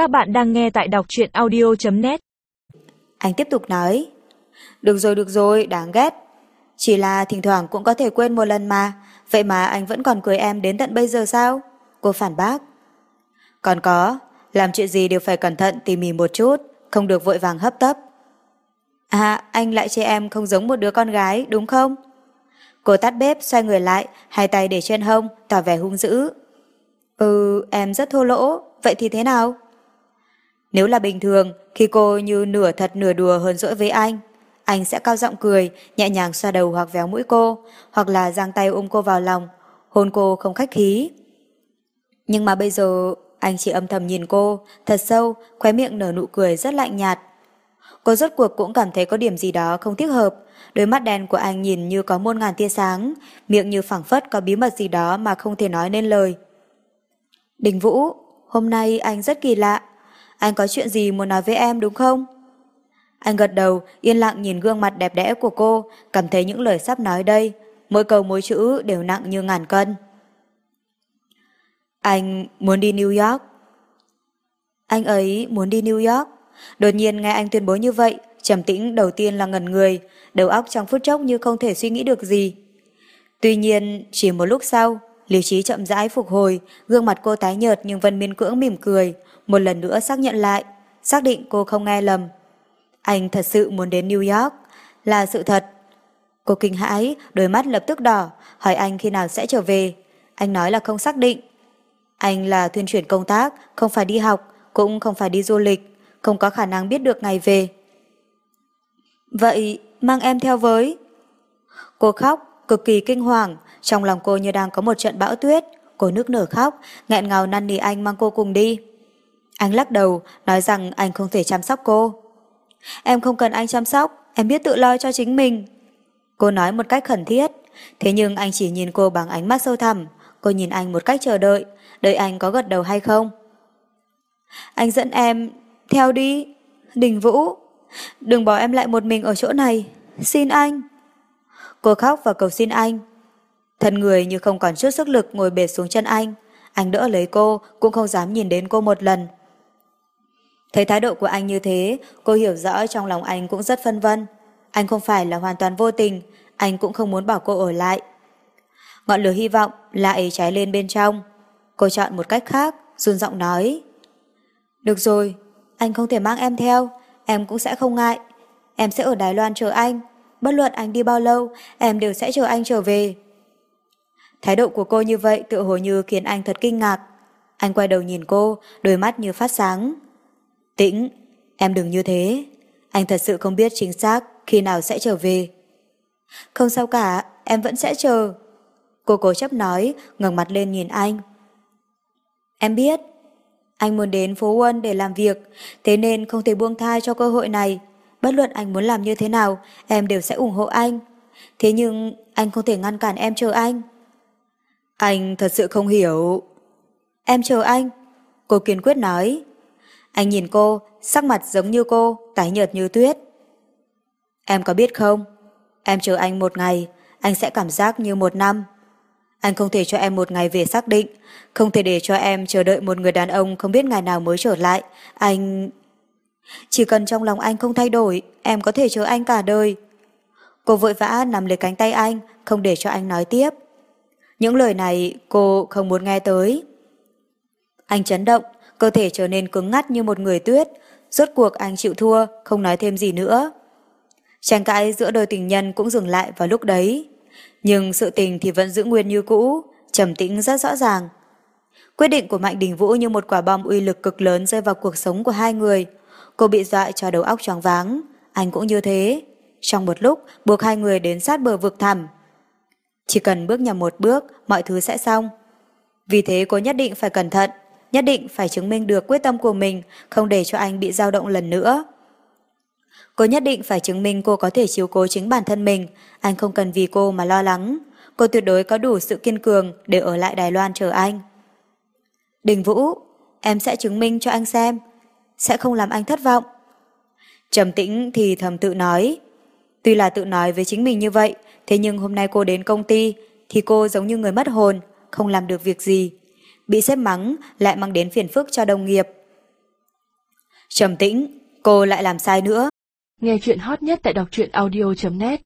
Các bạn đang nghe tại đọc truyện audio.net Anh tiếp tục nói Được rồi được rồi, đáng ghét Chỉ là thỉnh thoảng cũng có thể quên một lần mà Vậy mà anh vẫn còn cưới em đến tận bây giờ sao? Cô phản bác Còn có, làm chuyện gì đều phải cẩn thận tỉ mỉ một chút Không được vội vàng hấp tấp À, anh lại chê em không giống một đứa con gái, đúng không? Cô tắt bếp, xoay người lại, hai tay để trên hông, tỏ vẻ hung dữ. Ừ, em rất thô lỗ, vậy thì thế nào? Nếu là bình thường, khi cô như nửa thật nửa đùa hơn dỗi với anh, anh sẽ cao giọng cười, nhẹ nhàng xoa đầu hoặc véo mũi cô, hoặc là giang tay ôm cô vào lòng, hôn cô không khách khí. Nhưng mà bây giờ, anh chỉ âm thầm nhìn cô, thật sâu, khóe miệng nở nụ cười rất lạnh nhạt. Cô rốt cuộc cũng cảm thấy có điểm gì đó không thích hợp, đôi mắt đen của anh nhìn như có muôn ngàn tia sáng, miệng như phẳng phất có bí mật gì đó mà không thể nói nên lời. Đình Vũ, hôm nay anh rất kỳ lạ. Anh có chuyện gì muốn nói với em đúng không? Anh gật đầu, yên lặng nhìn gương mặt đẹp đẽ của cô, cảm thấy những lời sắp nói đây, mỗi câu mỗi chữ đều nặng như ngàn cân. Anh muốn đi New York. Anh ấy muốn đi New York. Đột nhiên nghe anh tuyên bố như vậy, trầm tĩnh đầu tiên là ngẩn người, đầu óc trong phút chốc như không thể suy nghĩ được gì. Tuy nhiên, chỉ một lúc sau, lý trí chậm rãi phục hồi, gương mặt cô tái nhợt nhưng vẫn miên cưỡng mỉm cười, một lần nữa xác nhận lại, xác định cô không nghe lầm. Anh thật sự muốn đến New York, là sự thật. Cô kinh hãi, đôi mắt lập tức đỏ, hỏi anh khi nào sẽ trở về. Anh nói là không xác định. Anh là thuyên chuyển công tác, không phải đi học, cũng không phải đi du lịch, không có khả năng biết được ngày về. Vậy, mang em theo với. Cô khóc, cực kỳ kinh hoàng, trong lòng cô như đang có một trận bão tuyết. Cô nước nở khóc, nghẹn ngào năn nỉ anh mang cô cùng đi. Anh lắc đầu, nói rằng anh không thể chăm sóc cô. Em không cần anh chăm sóc, em biết tự lo cho chính mình. Cô nói một cách khẩn thiết, thế nhưng anh chỉ nhìn cô bằng ánh mắt sâu thẳm. Cô nhìn anh một cách chờ đợi, đợi anh có gật đầu hay không. Anh dẫn em, theo đi. Đình Vũ, đừng bỏ em lại một mình ở chỗ này, xin anh. Cô khóc và cầu xin anh. Thân người như không còn chút sức lực ngồi bệt xuống chân anh. Anh đỡ lấy cô, cũng không dám nhìn đến cô một lần. Thấy thái độ của anh như thế, cô hiểu rõ trong lòng anh cũng rất phân vân. Anh không phải là hoàn toàn vô tình, anh cũng không muốn bảo cô ở lại. Ngọn lửa hy vọng lại cháy lên bên trong. Cô chọn một cách khác, run giọng nói. Được rồi, anh không thể mang em theo, em cũng sẽ không ngại. Em sẽ ở Đài Loan chờ anh. Bất luận anh đi bao lâu, em đều sẽ chờ anh trở về. Thái độ của cô như vậy tự hồ như khiến anh thật kinh ngạc. Anh quay đầu nhìn cô, đôi mắt như phát sáng. Tĩnh, em đừng như thế. Anh thật sự không biết chính xác khi nào sẽ trở về. Không sao cả, em vẫn sẽ chờ. Cô cố chấp nói, ngẩng mặt lên nhìn anh. Em biết, anh muốn đến phố Quân để làm việc, thế nên không thể buông tha cho cơ hội này. Bất luận anh muốn làm như thế nào, em đều sẽ ủng hộ anh. Thế nhưng anh không thể ngăn cản em chờ anh. Anh thật sự không hiểu. Em chờ anh. Cô kiên quyết nói. Anh nhìn cô, sắc mặt giống như cô, tái nhợt như tuyết. Em có biết không? Em chờ anh một ngày, anh sẽ cảm giác như một năm. Anh không thể cho em một ngày về xác định, không thể để cho em chờ đợi một người đàn ông không biết ngày nào mới trở lại. Anh... Chỉ cần trong lòng anh không thay đổi, em có thể chờ anh cả đời. Cô vội vã nằm lấy cánh tay anh, không để cho anh nói tiếp. Những lời này cô không muốn nghe tới. Anh chấn động, cơ thể trở nên cứng ngắt như một người tuyết. Rốt cuộc anh chịu thua, không nói thêm gì nữa. Tranh cãi giữa đôi tình nhân cũng dừng lại vào lúc đấy. Nhưng sự tình thì vẫn giữ nguyên như cũ, trầm tĩnh rất rõ ràng. Quyết định của Mạnh Đình Vũ như một quả bom uy lực cực lớn rơi vào cuộc sống của hai người. Cô bị dọa cho đầu óc choáng váng, anh cũng như thế. Trong một lúc, buộc hai người đến sát bờ vực thẳm. Chỉ cần bước nhầm một bước, mọi thứ sẽ xong. Vì thế cô nhất định phải cẩn thận, nhất định phải chứng minh được quyết tâm của mình, không để cho anh bị dao động lần nữa. Cô nhất định phải chứng minh cô có thể chiếu cố chính bản thân mình, anh không cần vì cô mà lo lắng. Cô tuyệt đối có đủ sự kiên cường để ở lại Đài Loan chờ anh. Đình Vũ, em sẽ chứng minh cho anh xem, sẽ không làm anh thất vọng. Trầm tĩnh thì thầm tự nói. Tuy là tự nói với chính mình như vậy, thế nhưng hôm nay cô đến công ty thì cô giống như người mất hồn, không làm được việc gì. Bị xếp mắng lại mang đến phiền phức cho đồng nghiệp. Trầm tĩnh, cô lại làm sai nữa. Nghe chuyện hot nhất tại đọc truyện audio.net